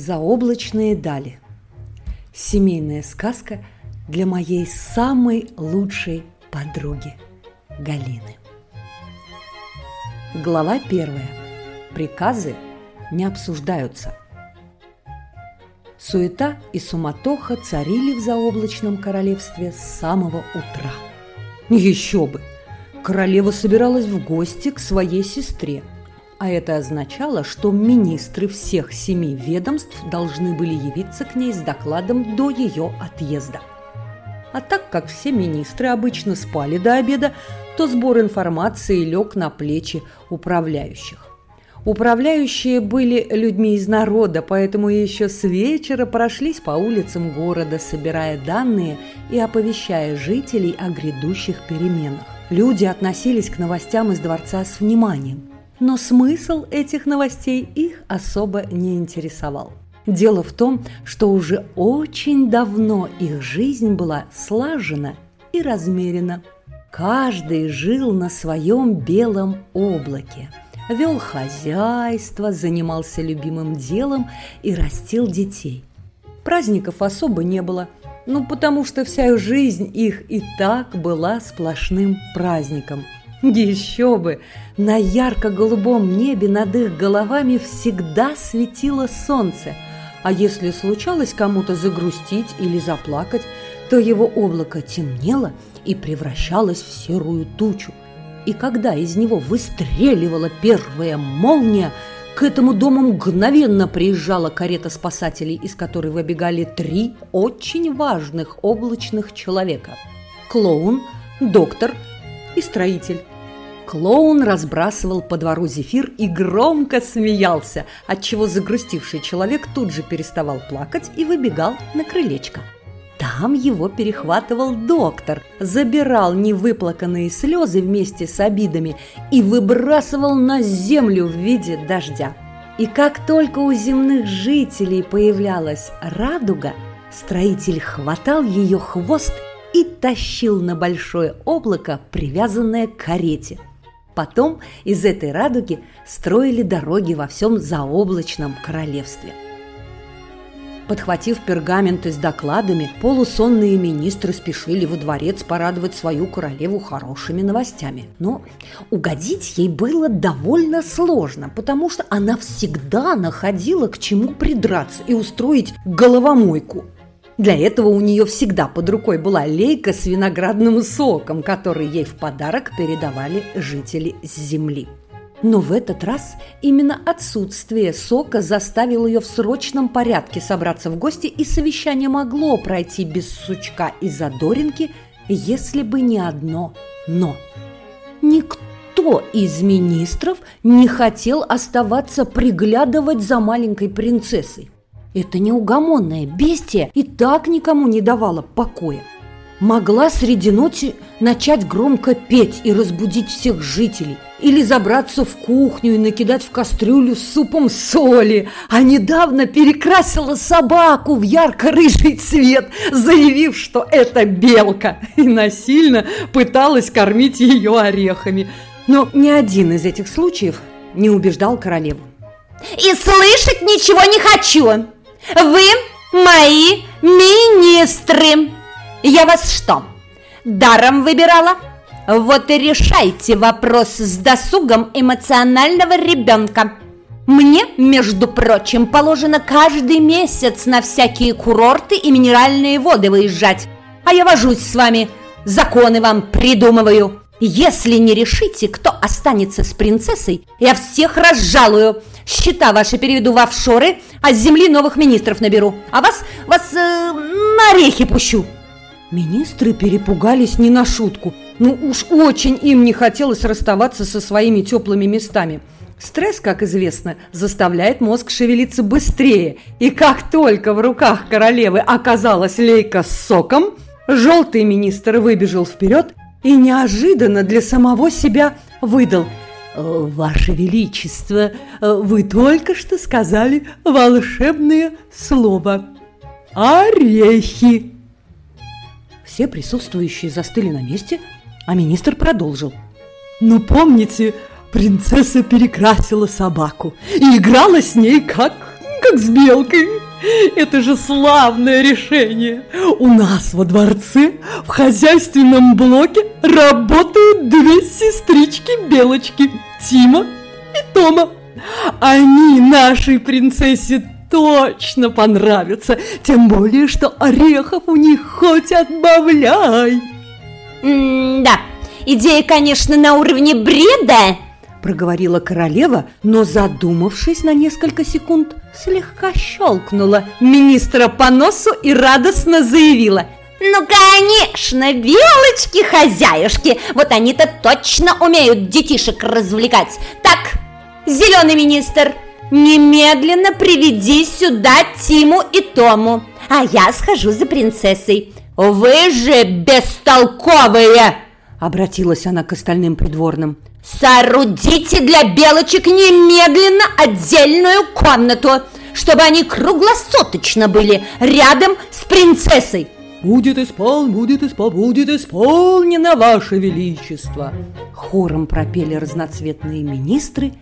Заоблачные дали. Семейная сказка для моей самой лучшей подруги Галины. Глава первая. Приказы не обсуждаются. Суета и суматоха царили в заоблачном королевстве с самого утра. Еще бы! Королева собиралась в гости к своей сестре – а это означало, что министры всех семи ведомств должны были явиться к ней с докладом до ее отъезда. А так как все министры обычно спали до обеда, то сбор информации лег на плечи управляющих. Управляющие были людьми из народа, поэтому еще с вечера прошлись по улицам города, собирая данные и оповещая жителей о грядущих переменах. Люди относились к новостям из дворца с вниманием но смысл этих новостей их особо не интересовал. Дело в том, что уже очень давно их жизнь была слажена и размерена. Каждый жил на своем белом облаке, вел хозяйство, занимался любимым делом и растил детей. Праздников особо не было, ну потому что вся жизнь их и так была сплошным праздником – еще бы! На ярко-голубом небе над их головами всегда светило солнце, а если случалось кому-то загрустить или заплакать, то его облако темнело и превращалось в серую тучу. И когда из него выстреливала первая молния, к этому дому мгновенно приезжала карета спасателей, из которой выбегали три очень важных облачных человека – клоун, доктор и строитель. Клоун разбрасывал по двору зефир и громко смеялся, отчего загрустивший человек тут же переставал плакать и выбегал на крылечко. Там его перехватывал доктор, забирал невыплаканные слезы вместе с обидами и выбрасывал на землю в виде дождя. И как только у земных жителей появлялась радуга, строитель хватал ее хвост и тащил на большое облако, привязанное к карете – Потом из этой радуги строили дороги во всем заоблачном королевстве. Подхватив пергаменты с докладами, полусонные министры спешили во дворец порадовать свою королеву хорошими новостями. Но угодить ей было довольно сложно, потому что она всегда находила к чему придраться и устроить головомойку – для этого у нее всегда под рукой была лейка с виноградным соком, который ей в подарок передавали жители с земли. Но в этот раз именно отсутствие сока заставило ее в срочном порядке собраться в гости, и совещание могло пройти без сучка и задоринки, если бы не одно «но». Никто из министров не хотел оставаться приглядывать за маленькой принцессой. Это неугомонное бестия и так никому не давала покоя. Могла среди ночи начать громко петь и разбудить всех жителей, или забраться в кухню и накидать в кастрюлю с супом соли, а недавно перекрасила собаку в ярко-рыжий цвет, заявив, что это белка, и насильно пыталась кормить ее орехами. Но ни один из этих случаев не убеждал королеву. «И слышать ничего не хочу!» Вы мои министры. Я вас что, даром выбирала? Вот и решайте вопрос с досугом эмоционального ребенка. Мне, между прочим, положено каждый месяц на всякие курорты и минеральные воды выезжать. А я вожусь с вами, законы вам придумываю. Если не решите, кто останется с принцессой, я всех разжалую. Счета ваши переведу в офшоры, а с земли новых министров наберу. А вас, вас э, на орехи пущу. Министры перепугались не на шутку. Ну уж очень им не хотелось расставаться со своими теплыми местами. Стресс, как известно, заставляет мозг шевелиться быстрее. И как только в руках королевы оказалась лейка с соком, желтый министр выбежал вперед и неожиданно для самого себя выдал «Ваше Величество, вы только что сказали волшебное слово «Орехи». Все присутствующие застыли на месте, а министр продолжил. «Ну, помните, принцесса перекрасила собаку и играла с ней как как с белкой. Это же славное решение. У нас во дворце в хозяйственном блоке работают две сестрички-белочки Тима и Тома. Они нашей принцессе точно понравятся, тем более, что орехов у них хоть отбавляй. М-да, идея, конечно, на уровне бреда, проговорила королева, но, задумавшись на несколько секунд, слегка щелкнула министра по носу и радостно заявила ну, конечно, белочки-хозяюшки, вот они-то точно умеют детишек развлекать. Так, зеленый министр, немедленно приведи сюда Тиму и Тому, а я схожу за принцессой. Вы же бестолковые! Обратилась она к остальным придворным. Соорудите для белочек немедленно отдельную комнату, чтобы они круглосуточно были рядом с принцессой. «Будет исполнено, будет исполнено, будет исполнено, Ваше Величество!» Хором пропели разноцветные министры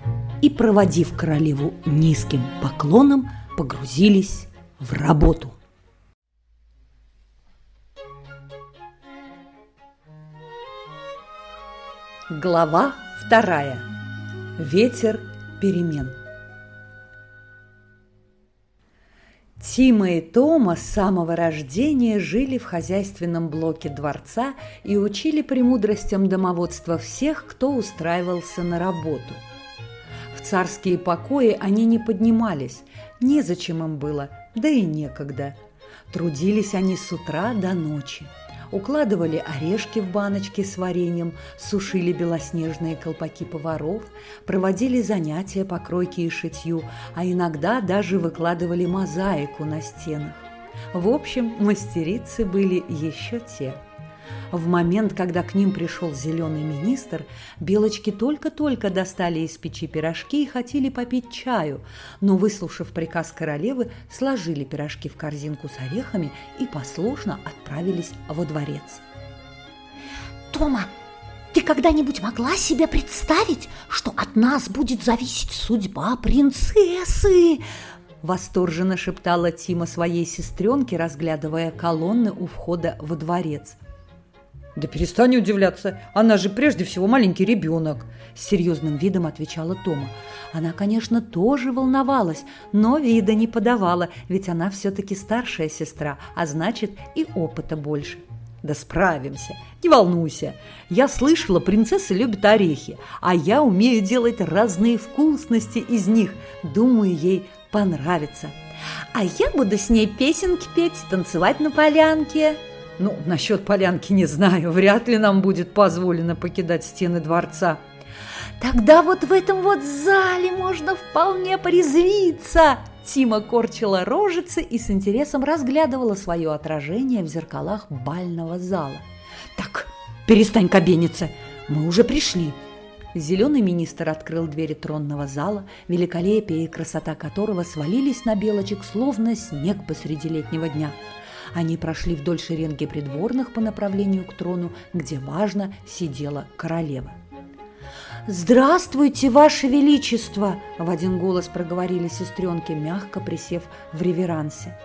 и, проводив королеву низким поклоном, погрузились в работу. Глава вторая. Ветер перемен. Тима и Тома с самого рождения жили в хозяйственном блоке дворца и учили премудростям домоводства всех, кто устраивался на работу. В царские покои они не поднимались, незачем им было, да и некогда. Трудились они с утра до ночи укладывали орешки в баночки с вареньем, сушили белоснежные колпаки поваров, проводили занятия по кройке и шитью, а иногда даже выкладывали мозаику на стенах. В общем, мастерицы были еще те – в момент, когда к ним пришел зеленый министр, белочки только-только достали из печи пирожки и хотели попить чаю, но, выслушав приказ королевы, сложили пирожки в корзинку с орехами и послушно отправились во дворец. «Тома, ты когда-нибудь могла себе представить, что от нас будет зависеть судьба принцессы?» Восторженно шептала Тима своей сестренке, разглядывая колонны у входа во дворец – «Да перестань удивляться, она же прежде всего маленький ребенок», – с серьезным видом отвечала Тома. Она, конечно, тоже волновалась, но вида не подавала, ведь она все-таки старшая сестра, а значит и опыта больше. «Да справимся, не волнуйся. Я слышала, принцесса любит орехи, а я умею делать разные вкусности из них. Думаю, ей понравится. А я буду с ней песенки петь, танцевать на полянке». Ну, насчет полянки не знаю, вряд ли нам будет позволено покидать стены дворца. Тогда вот в этом вот зале можно вполне порезвиться. Тима корчила рожицы и с интересом разглядывала свое отражение в зеркалах бального зала. Так, перестань кабениться, мы уже пришли. Зеленый министр открыл двери тронного зала, великолепие и красота которого свалились на белочек, словно снег посреди летнего дня – они прошли вдоль шеренги придворных по направлению к трону, где важно сидела королева. «Здравствуйте, Ваше Величество!» – в один голос проговорили сестренки, мягко присев в реверансе.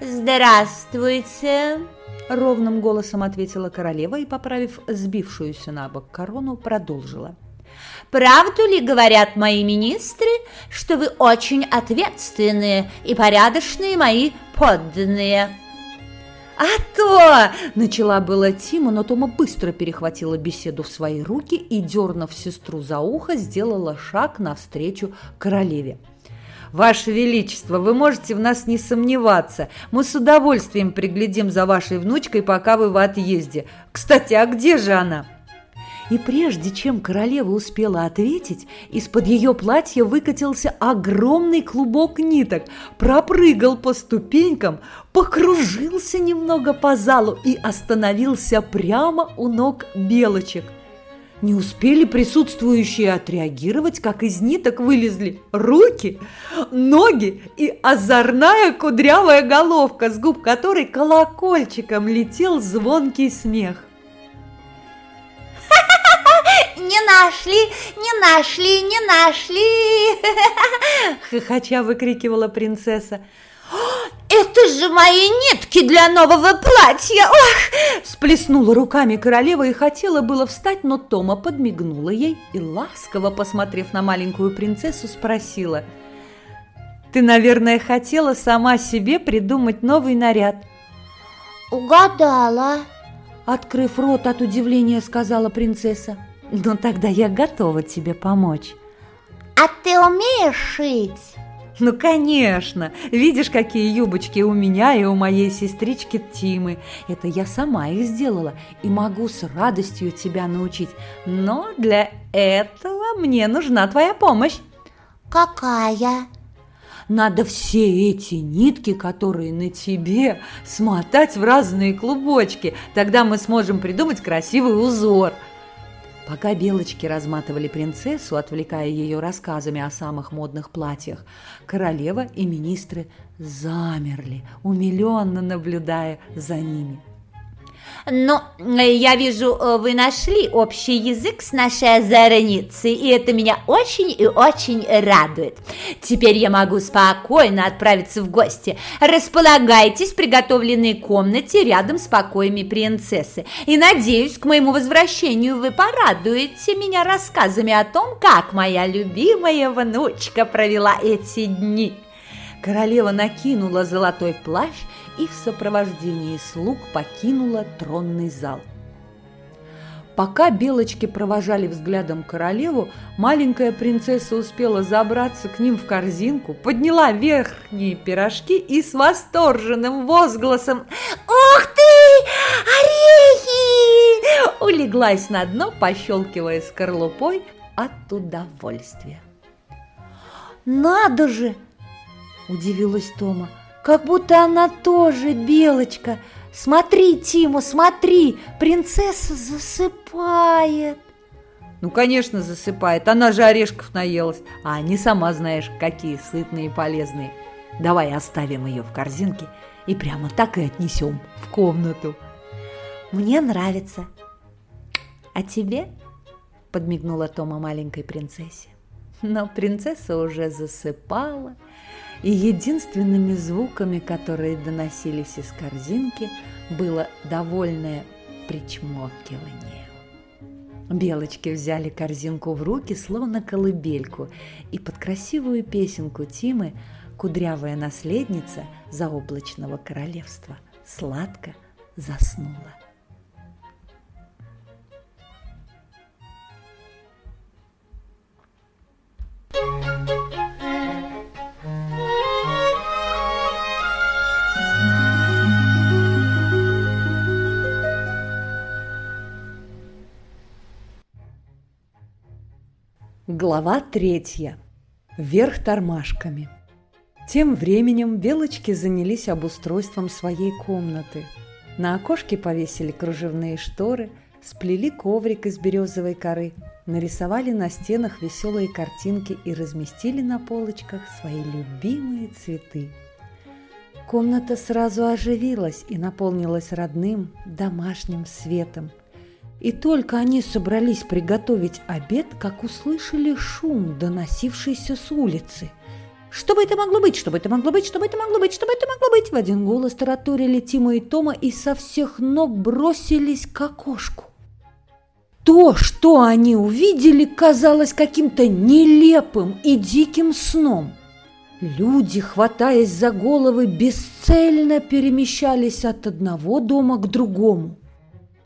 «Здравствуйте!» – ровным голосом ответила королева и, поправив сбившуюся на бок корону, продолжила – Правду ли говорят мои министры, что вы очень ответственные и порядочные мои подданные?» «А то!» – начала была Тима, но Тома быстро перехватила беседу в свои руки и, дернув сестру за ухо, сделала шаг навстречу королеве. «Ваше Величество, вы можете в нас не сомневаться. Мы с удовольствием приглядим за вашей внучкой, пока вы в отъезде. Кстати, а где же она?» И прежде чем королева успела ответить, из-под ее платья выкатился огромный клубок ниток, пропрыгал по ступенькам, покружился немного по залу и остановился прямо у ног белочек. Не успели присутствующие отреагировать, как из ниток вылезли руки, ноги и озорная кудрявая головка, с губ которой колокольчиком летел звонкий смех. Не нашли, не нашли, не нашли!» Хохоча выкрикивала принцесса. «Это же мои нитки для нового платья! Ох!» Всплеснула руками королева и хотела было встать, но Тома подмигнула ей и, ласково посмотрев на маленькую принцессу, спросила. «Ты, наверное, хотела сама себе придумать новый наряд?» «Угадала!» Открыв рот от удивления, сказала принцесса. «Ну тогда я готова тебе помочь». «А ты умеешь шить?» Ну, конечно! Видишь, какие юбочки у меня и у моей сестрички Тимы. Это я сама их сделала и могу с радостью тебя научить. Но для этого мне нужна твоя помощь. Какая? Надо все эти нитки, которые на тебе, смотать в разные клубочки. Тогда мы сможем придумать красивый узор – Пока белочки разматывали принцессу, отвлекая ее рассказами о самых модных платьях, королева и министры замерли, умиленно наблюдая за ними. Но э, я вижу, э, вы нашли общий язык с нашей озорницей, и это меня очень и очень радует. Теперь я могу спокойно отправиться в гости. Располагайтесь в приготовленной комнате рядом с покоями принцессы. И надеюсь, к моему возвращению вы порадуете меня рассказами о том, как моя любимая внучка провела эти дни. Королева накинула золотой плащ и в сопровождении слуг покинула тронный зал. Пока белочки провожали взглядом королеву, маленькая принцесса успела забраться к ним в корзинку, подняла верхние пирожки и с восторженным возгласом «Ух ты! Орехи!» улеглась на дно, пощелкивая скорлупой от удовольствия. «Надо же!» – удивилась Тома как будто она тоже белочка. Смотри, Тима, смотри, принцесса засыпает. Ну, конечно, засыпает, она же орешков наелась, а они, сама знаешь, какие сытные и полезные. Давай оставим ее в корзинке и прямо так и отнесем в комнату. Мне нравится. А тебе? Подмигнула Тома маленькой принцессе. Но принцесса уже засыпала, и единственными звуками, которые доносились из корзинки, было довольное причмокивание. Белочки взяли корзинку в руки, словно колыбельку, и под красивую песенку Тимы кудрявая наследница заоблачного королевства сладко заснула. Глава третья. Вверх тормашками. Тем временем белочки занялись обустройством своей комнаты. На окошке повесили кружевные шторы, сплели коврик из березовой коры, нарисовали на стенах веселые картинки и разместили на полочках свои любимые цветы. Комната сразу оживилась и наполнилась родным домашним светом – и только они собрались приготовить обед, как услышали шум, доносившийся с улицы. «Что бы это могло быть? Что бы это могло быть? Что бы это могло быть? Что бы это могло быть?» В один голос тараторили Тима и Тома и со всех ног бросились к окошку. То, что они увидели, казалось каким-то нелепым и диким сном. Люди, хватаясь за головы, бесцельно перемещались от одного дома к другому.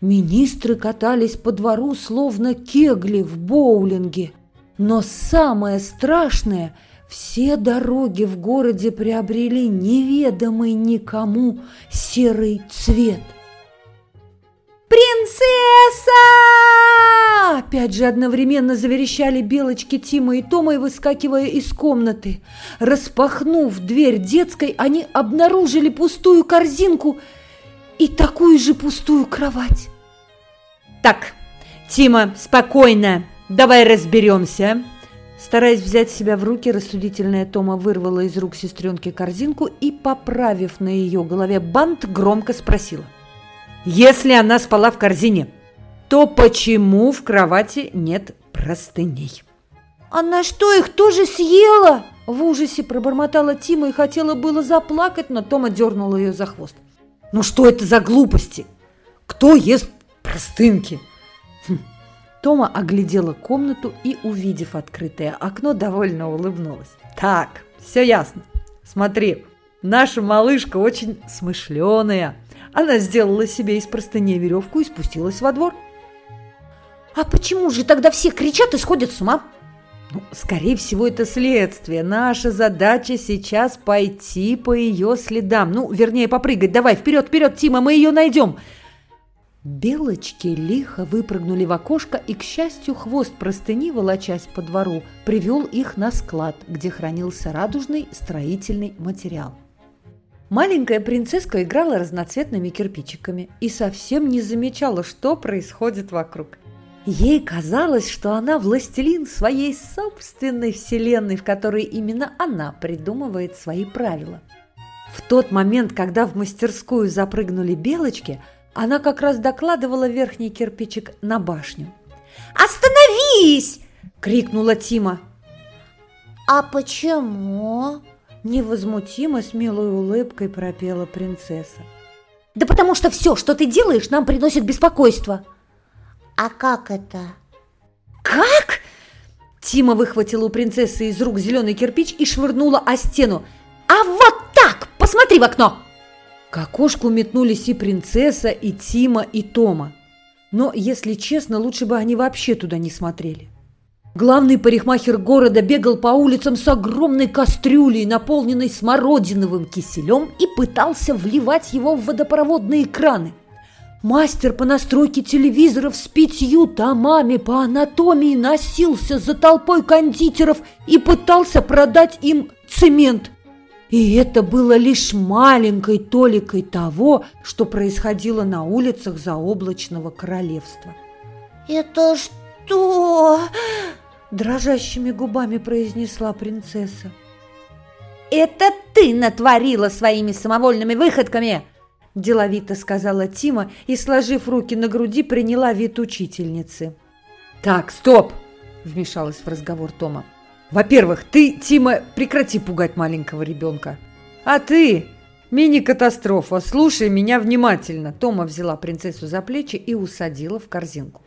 Министры катались по двору, словно кегли в боулинге. Но самое страшное – все дороги в городе приобрели неведомый никому серый цвет. «Принцесса!» Опять же одновременно заверещали белочки Тима и Тома, выскакивая из комнаты. Распахнув дверь детской, они обнаружили пустую корзинку и такую же пустую кровать. «Так, Тима, спокойно, давай разберемся». Стараясь взять себя в руки, рассудительная Тома вырвала из рук сестренки корзинку и, поправив на ее голове бант, громко спросила. «Если она спала в корзине, то почему в кровати нет простыней. «Она что, их тоже съела?» В ужасе пробормотала Тима и хотела было заплакать, но Тома дернула ее за хвост. «Ну что это за глупости? Кто ест простынки?» хм. Тома оглядела комнату и, увидев открытое окно, довольно улыбнулась. «Так, все ясно. Смотри, наша малышка очень смышленая. Она сделала себе из простыней веревку и спустилась во двор». «А почему же тогда все кричат и сходят с ума?» Ну, скорее всего, это следствие. Наша задача сейчас пойти по ее следам. Ну, вернее, попрыгать. Давай, вперед, вперед, Тима, мы ее найдем. Белочки лихо выпрыгнули в окошко, и, к счастью, хвост простыни, волочась по двору, привел их на склад, где хранился радужный строительный материал. Маленькая принцесска играла разноцветными кирпичиками и совсем не замечала, что происходит вокруг. Ей казалось, что она властелин своей собственной вселенной, в которой именно она придумывает свои правила. В тот момент, когда в мастерскую запрыгнули белочки, она как раз докладывала верхний кирпичик на башню. «Остановись!» – крикнула Тима. «А почему?» – невозмутимо с милой улыбкой пропела принцесса. «Да потому что все, что ты делаешь, нам приносит беспокойство!» «А как это?» «Как?» Тима выхватила у принцессы из рук зеленый кирпич и швырнула о стену. «А вот так! Посмотри в окно!» К окошку метнулись и принцесса, и Тима, и Тома. Но, если честно, лучше бы они вообще туда не смотрели. Главный парикмахер города бегал по улицам с огромной кастрюлей, наполненной смородиновым киселем, и пытался вливать его в водопроводные краны. Мастер по настройке телевизоров с пятью томами по анатомии носился за толпой кондитеров и пытался продать им цемент. И это было лишь маленькой толикой того, что происходило на улицах заоблачного королевства. «Это что?» – дрожащими губами произнесла принцесса. «Это ты натворила своими самовольными выходками!» – деловито сказала Тима и, сложив руки на груди, приняла вид учительницы. «Так, стоп!» – вмешалась в разговор Тома. «Во-первых, ты, Тима, прекрати пугать маленького ребенка. А ты, мини-катастрофа, слушай меня внимательно!» Тома взяла принцессу за плечи и усадила в корзинку.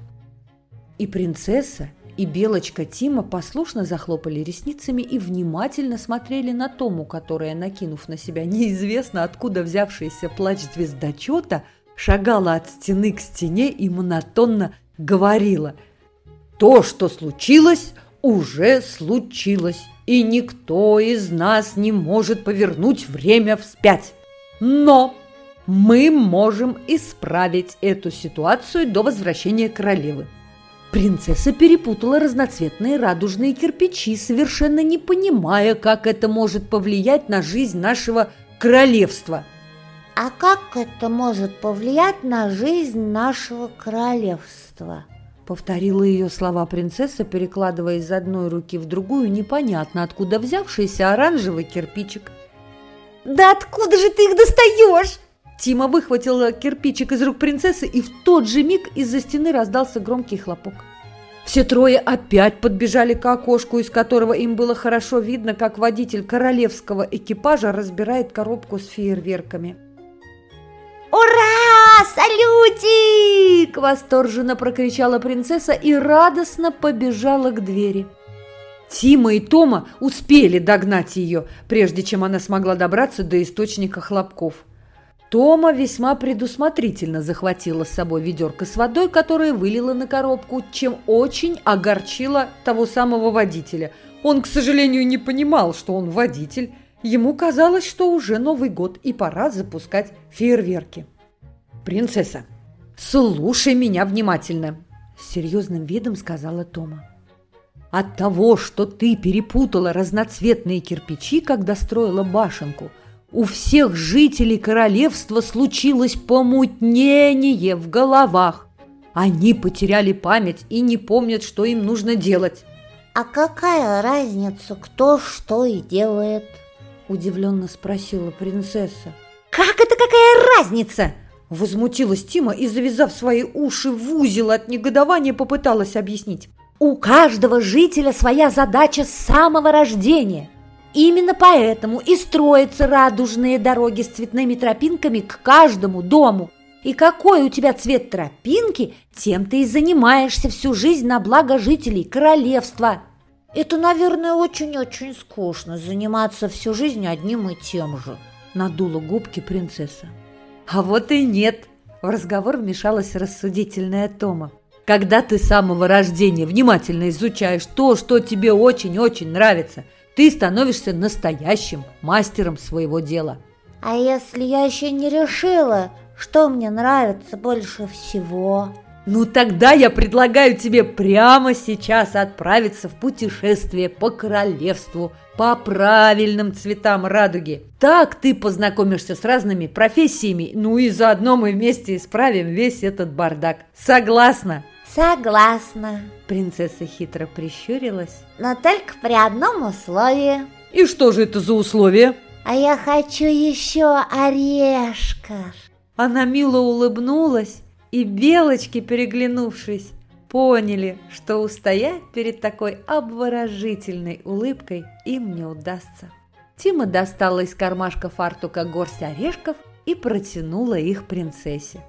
И принцесса, и белочка Тима послушно захлопали ресницами и внимательно смотрели на Тому, которая, накинув на себя неизвестно откуда взявшийся плач звездочета, шагала от стены к стене и монотонно говорила «То, что случилось, уже случилось, и никто из нас не может повернуть время вспять. Но мы можем исправить эту ситуацию до возвращения королевы. Принцесса перепутала разноцветные радужные кирпичи, совершенно не понимая, как это может повлиять на жизнь нашего королевства. «А как это может повлиять на жизнь нашего королевства?» Повторила ее слова принцесса, перекладывая из одной руки в другую непонятно откуда взявшийся оранжевый кирпичик. «Да откуда же ты их достаешь?» Тима выхватила кирпичик из рук принцессы, и в тот же миг из-за стены раздался громкий хлопок. Все трое опять подбежали к окошку, из которого им было хорошо видно, как водитель королевского экипажа разбирает коробку с фейерверками. «Ура! Салютик!» – восторженно прокричала принцесса и радостно побежала к двери. Тима и Тома успели догнать ее, прежде чем она смогла добраться до источника хлопков. Тома весьма предусмотрительно захватила с собой ведерко с водой, которое вылила на коробку, чем очень огорчила того самого водителя. Он, к сожалению, не понимал, что он водитель. Ему казалось, что уже Новый год и пора запускать фейерверки. «Принцесса, слушай меня внимательно!» С серьезным видом сказала Тома. «От того, что ты перепутала разноцветные кирпичи, когда строила башенку – у всех жителей королевства случилось помутнение в головах. Они потеряли память и не помнят, что им нужно делать. «А какая разница, кто что и делает?» – удивленно спросила принцесса. «Как это какая разница?» Возмутилась Тима и, завязав свои уши в узел от негодования, попыталась объяснить. У каждого жителя своя задача с самого рождения. Именно поэтому и строятся радужные дороги с цветными тропинками к каждому дому. И какой у тебя цвет тропинки, тем ты и занимаешься всю жизнь на благо жителей королевства. Это, наверное, очень-очень скучно заниматься всю жизнь одним и тем же. Надула губки принцесса. А вот и нет. В разговор вмешалась рассудительная Тома. Когда ты с самого рождения внимательно изучаешь то, что тебе очень-очень нравится, ты становишься настоящим мастером своего дела. А если я еще не решила, что мне нравится больше всего? Ну тогда я предлагаю тебе прямо сейчас отправиться в путешествие по королевству, по правильным цветам радуги. Так ты познакомишься с разными профессиями, ну и заодно мы вместе исправим весь этот бардак. Согласна? Согласна. Принцесса хитро прищурилась. Но только при одном условии. И что же это за условие? А я хочу еще орешков. Она мило улыбнулась, и белочки, переглянувшись, поняли, что устоять перед такой обворожительной улыбкой им не удастся. Тима достала из кармашка фартука горсть орешков и протянула их принцессе.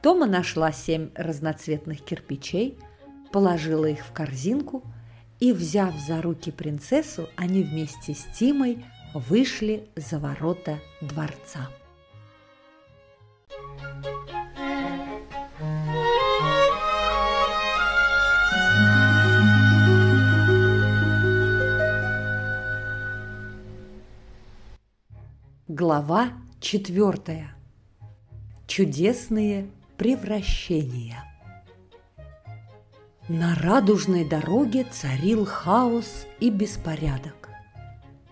Тома нашла семь разноцветных кирпичей, положила их в корзинку и, взяв за руки принцессу, они вместе с Тимой вышли за ворота дворца. Глава четвертая. Чудесные Превращение. На радужной дороге царил хаос и беспорядок.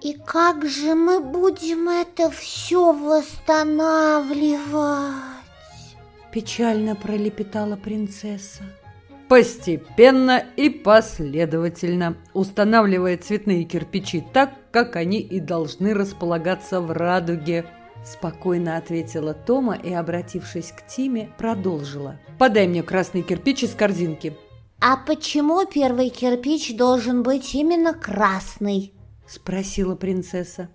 И как же мы будем это все восстанавливать? Печально пролепетала принцесса. Постепенно и последовательно, устанавливая цветные кирпичи так, как они и должны располагаться в радуге, Спокойно ответила Тома и, обратившись к Тиме, продолжила. «Подай мне красный кирпич из корзинки». «А почему первый кирпич должен быть именно красный?» Спросила принцесса.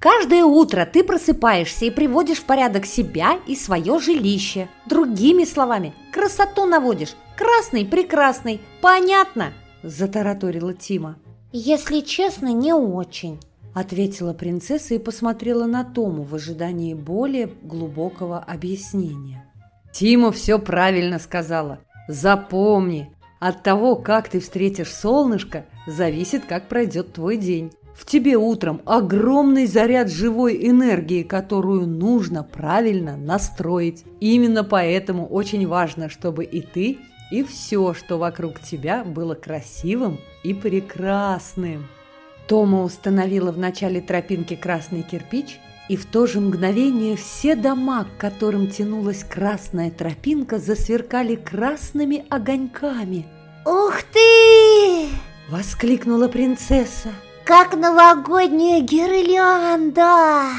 Каждое утро ты просыпаешься и приводишь в порядок себя и свое жилище. Другими словами, красоту наводишь. Красный, прекрасный. Понятно? Затараторила Тима. Если честно, не очень ответила принцесса и посмотрела на Тому в ожидании более глубокого объяснения. Тима все правильно сказала. Запомни, от того, как ты встретишь солнышко, зависит, как пройдет твой день. В тебе утром огромный заряд живой энергии, которую нужно правильно настроить. Именно поэтому очень важно, чтобы и ты, и все, что вокруг тебя, было красивым и прекрасным. Тома установила в начале тропинки красный кирпич, и в то же мгновение все дома, к которым тянулась красная тропинка, засверкали красными огоньками. «Ух ты!» – воскликнула принцесса. «Как новогодняя гирлянда!»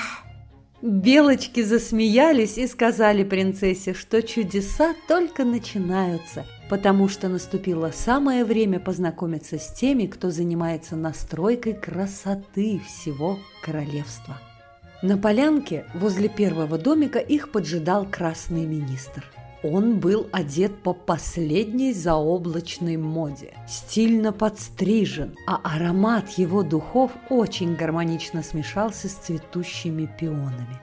Белочки засмеялись и сказали принцессе, что чудеса только начинаются – потому что наступило самое время познакомиться с теми, кто занимается настройкой красоты всего королевства. На полянке возле первого домика их поджидал красный министр. Он был одет по последней заоблачной моде, стильно подстрижен, а аромат его духов очень гармонично смешался с цветущими пионами.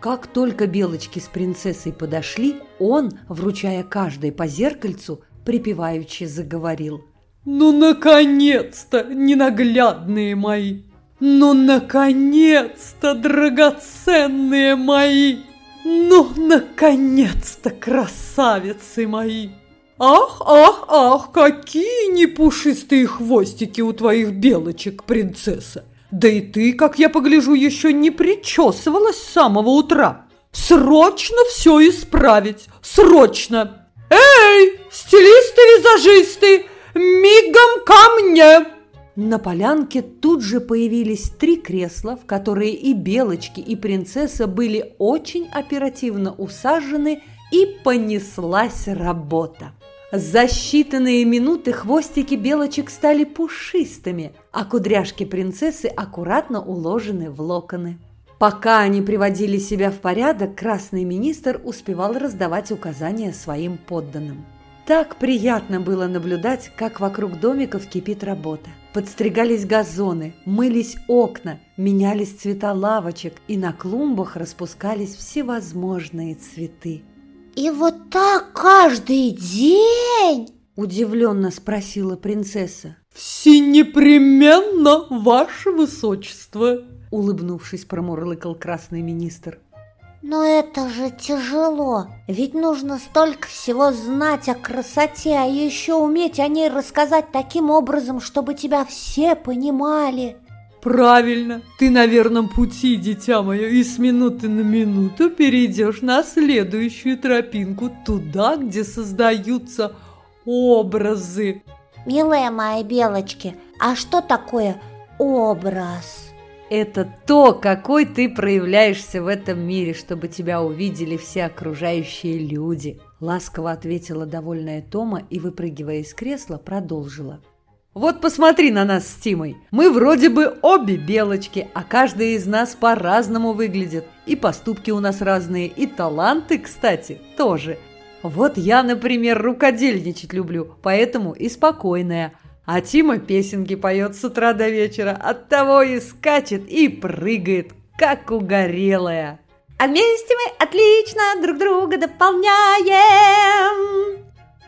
Как только белочки с принцессой подошли, он, вручая каждой по зеркальцу, припеваючи заговорил. «Ну, наконец-то, ненаглядные мои! Ну, наконец-то, драгоценные мои! Ну, наконец-то, красавицы мои! Ах, ах, ах, какие непушистые хвостики у твоих белочек, принцесса! Да и ты, как я погляжу, еще не причесывалась с самого утра! Срочно все исправить! Срочно!» «Эй, стилисты-визажисты, мигом ко мне!» На полянке тут же появились три кресла, в которые и Белочки, и принцесса были очень оперативно усажены, и понеслась работа. За считанные минуты хвостики белочек стали пушистыми, а кудряшки принцессы аккуратно уложены в локоны. Пока они приводили себя в порядок, красный министр успевал раздавать указания своим подданным. Так приятно было наблюдать, как вокруг домиков кипит работа. Подстригались газоны, мылись окна, менялись цвета лавочек, и на клумбах распускались всевозможные цветы. «И вот так каждый день?» – удивленно спросила принцесса. «Все непременно, ваше высочество!» – улыбнувшись, промурлыкал красный министр. Но это же тяжело, ведь нужно столько всего знать о красоте, а еще уметь о ней рассказать таким образом, чтобы тебя все понимали. Правильно, ты на верном пути, дитя мое, и с минуты на минуту перейдешь на следующую тропинку, туда, где создаются образы. Милые мои белочки, а что такое образ? Это то, какой ты проявляешься в этом мире, чтобы тебя увидели все окружающие люди», – ласково ответила довольная Тома и, выпрыгивая из кресла, продолжила. «Вот посмотри на нас с Тимой. Мы вроде бы обе белочки, а каждая из нас по-разному выглядит. И поступки у нас разные, и таланты, кстати, тоже. Вот я, например, рукодельничать люблю, поэтому и спокойная – а Тима песенки поет с утра до вечера, оттого и скачет, и прыгает, как угорелая. А вместе мы отлично друг друга дополняем.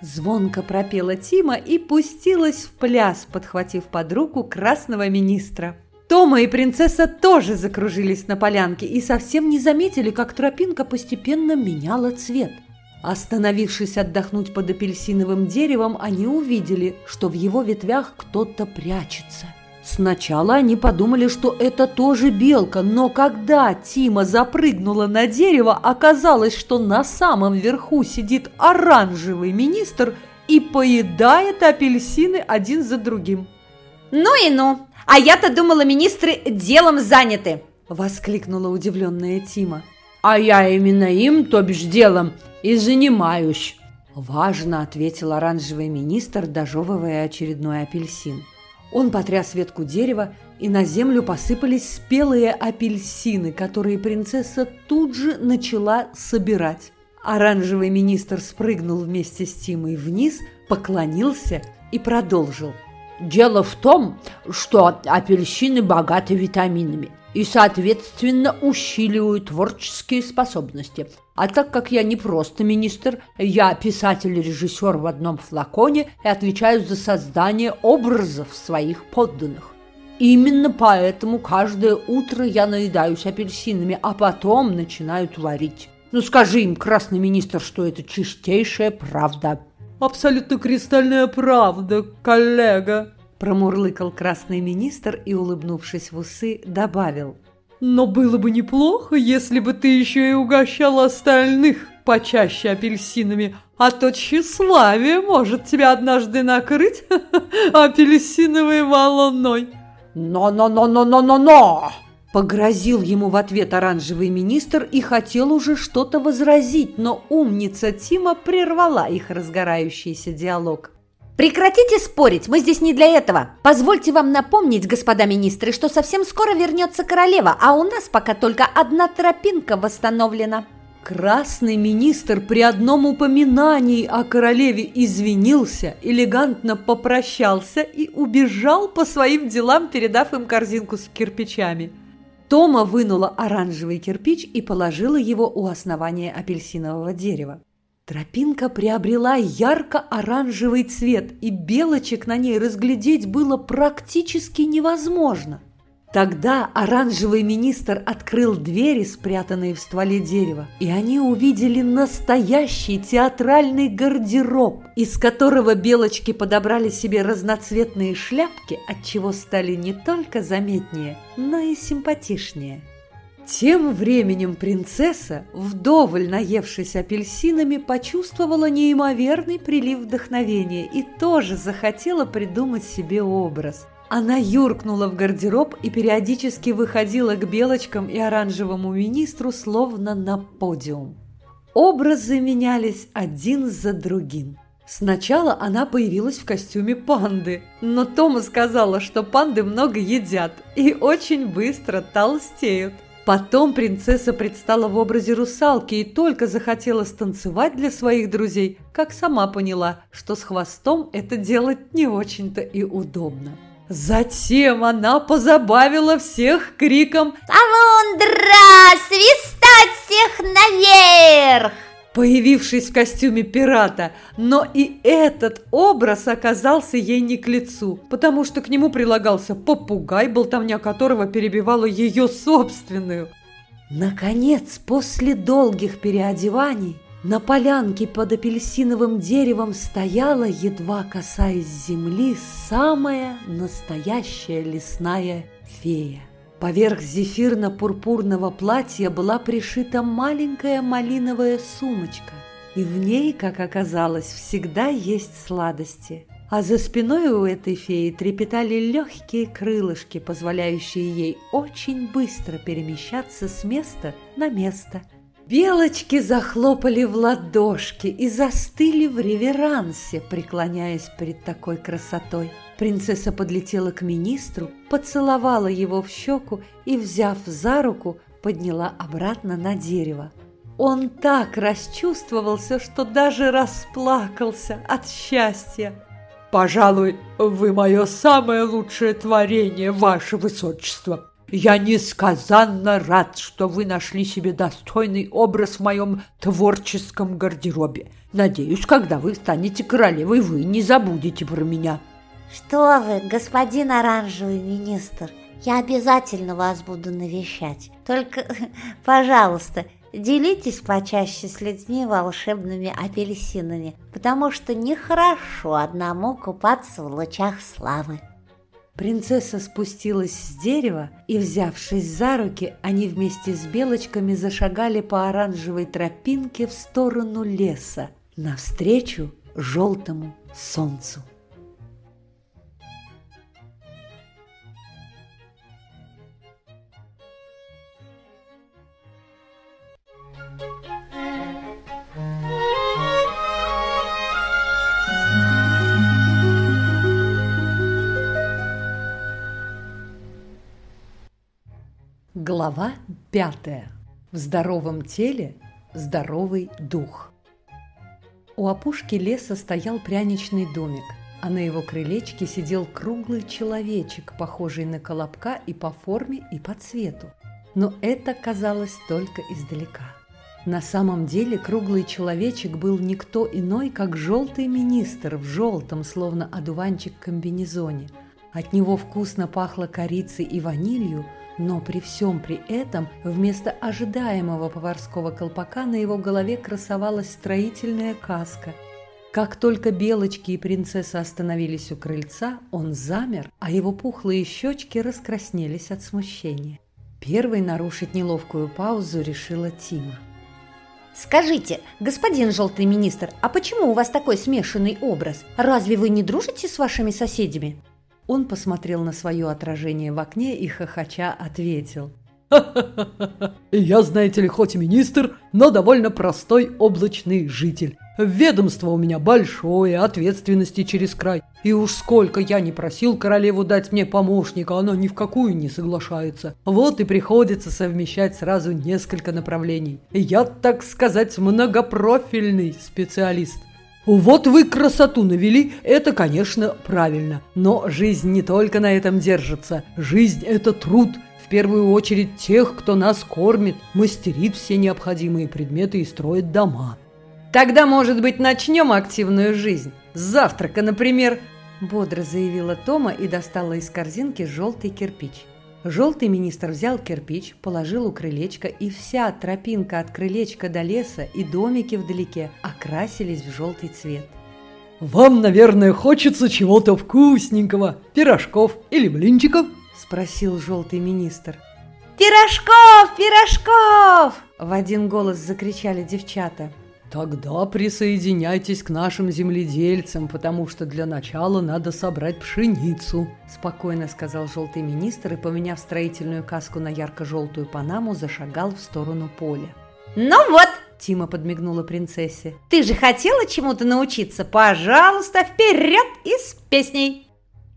Звонко пропела Тима и пустилась в пляс, подхватив под руку красного министра. Тома и принцесса тоже закружились на полянке и совсем не заметили, как тропинка постепенно меняла цвет – Остановившись отдохнуть под апельсиновым деревом, они увидели, что в его ветвях кто-то прячется. Сначала они подумали, что это тоже белка, но когда Тима запрыгнула на дерево, оказалось, что на самом верху сидит оранжевый министр и поедает апельсины один за другим. «Ну и ну! А я-то думала, министры делом заняты!» – воскликнула удивленная Тима. «А я именно им, то бишь делом, и занимаюсь», – важно ответил оранжевый министр, дожевывая очередной апельсин. Он потряс ветку дерева, и на землю посыпались спелые апельсины, которые принцесса тут же начала собирать. Оранжевый министр спрыгнул вместе с Тимой вниз, поклонился и продолжил. «Дело в том, что апельсины богаты витаминами и, соответственно, усиливают творческие способности. А так как я не просто министр, я писатель-режиссер в одном флаконе и отвечаю за создание образов своих подданных. Именно поэтому каждое утро я наедаюсь апельсинами, а потом начинаю творить. Ну скажи им, красный министр, что это чистейшая правда. Абсолютно кристальная правда, коллега, Промурлыкал красный министр и, улыбнувшись в усы, добавил. «Но было бы неплохо, если бы ты еще и угощал остальных почаще апельсинами, а то тщеславие может тебя однажды накрыть апельсиновой волной». «Но-но-но-но-но-но-но!» Погрозил ему в ответ оранжевый министр и хотел уже что-то возразить, но умница Тима прервала их разгорающийся диалог. Прекратите спорить, мы здесь не для этого. Позвольте вам напомнить, господа министры, что совсем скоро вернется королева, а у нас пока только одна тропинка восстановлена. Красный министр при одном упоминании о королеве извинился, элегантно попрощался и убежал по своим делам, передав им корзинку с кирпичами. Тома вынула оранжевый кирпич и положила его у основания апельсинового дерева. Тропинка приобрела ярко-оранжевый цвет, и белочек на ней разглядеть было практически невозможно. Тогда оранжевый министр открыл двери, спрятанные в стволе дерева, и они увидели настоящий театральный гардероб, из которого белочки подобрали себе разноцветные шляпки, отчего стали не только заметнее, но и симпатичнее. Тем временем принцесса, вдоволь наевшись апельсинами, почувствовала неимоверный прилив вдохновения и тоже захотела придумать себе образ. Она юркнула в гардероб и периодически выходила к белочкам и оранжевому министру словно на подиум. Образы менялись один за другим. Сначала она появилась в костюме панды, но Тома сказала, что панды много едят и очень быстро толстеют. Потом принцесса предстала в образе русалки и только захотела станцевать для своих друзей, как сама поняла, что с хвостом это делать не очень-то и удобно. Затем она позабавила всех криком «Полундра! Свистать всех наверх!» Появившись в костюме пирата, но и этот образ оказался ей не к лицу, потому что к нему прилагался попугай, болтовня которого перебивала ее собственную. Наконец, после долгих переодеваний, на полянке под апельсиновым деревом стояла, едва касаясь земли, самая настоящая лесная фея. Поверх зефирно-пурпурного платья была пришита маленькая малиновая сумочка, и в ней, как оказалось, всегда есть сладости. А за спиной у этой феи трепетали легкие крылышки, позволяющие ей очень быстро перемещаться с места на место. Белочки захлопали в ладошки и застыли в реверансе, преклоняясь перед такой красотой. Принцесса подлетела к министру, поцеловала его в щеку и, взяв за руку, подняла обратно на дерево. Он так расчувствовался, что даже расплакался от счастья. «Пожалуй, вы мое самое лучшее творение, ваше высочество. Я несказанно рад, что вы нашли себе достойный образ в моем творческом гардеробе. Надеюсь, когда вы станете королевой, вы не забудете про меня». Что вы, господин оранжевый министр, я обязательно вас буду навещать. Только, пожалуйста, делитесь почаще с людьми волшебными апельсинами, потому что нехорошо одному купаться в лучах славы. Принцесса спустилась с дерева, и, взявшись за руки, они вместе с белочками зашагали по оранжевой тропинке в сторону леса, навстречу желтому солнцу. Глава пятая. В здоровом теле здоровый дух. У опушки леса стоял пряничный домик, а на его крылечке сидел круглый человечек, похожий на колобка и по форме, и по цвету. Но это казалось только издалека. На самом деле круглый человечек был никто иной, как желтый министр в желтом, словно одуванчик комбинезоне. От него вкусно пахло корицей и ванилью – но при всем при этом вместо ожидаемого поварского колпака на его голове красовалась строительная каска. Как только Белочки и принцесса остановились у крыльца, он замер, а его пухлые щечки раскраснелись от смущения. Первой нарушить неловкую паузу решила Тима. «Скажите, господин желтый министр, а почему у вас такой смешанный образ? Разве вы не дружите с вашими соседями?» Он посмотрел на свое отражение в окне и хохоча ответил. Я, знаете ли, хоть и министр, но довольно простой облачный житель. Ведомство у меня большое, ответственности через край. И уж сколько я не просил королеву дать мне помощника, она ни в какую не соглашается. Вот и приходится совмещать сразу несколько направлений. Я, так сказать, многопрофильный специалист. Вот вы красоту навели, это, конечно, правильно. Но жизнь не только на этом держится. Жизнь – это труд, в первую очередь тех, кто нас кормит, мастерит все необходимые предметы и строит дома. Тогда, может быть, начнем активную жизнь. С завтрака, например, бодро заявила Тома и достала из корзинки желтый кирпич. Желтый министр взял кирпич, положил у крылечка, и вся тропинка от крылечка до леса и домики вдалеке окрасились в желтый цвет. «Вам, наверное, хочется чего-то вкусненького, пирожков или блинчиков?» – спросил желтый министр. «Пирожков! Пирожков!» – в один голос закричали девчата. Тогда присоединяйтесь к нашим земледельцам, потому что для начала надо собрать пшеницу, спокойно сказал желтый министр и, поменяв строительную каску на ярко-желтую панаму, зашагал в сторону поля. Ну вот, Тима подмигнула принцессе. «Ты же хотела чему-то научиться? Пожалуйста, вперед и с песней!»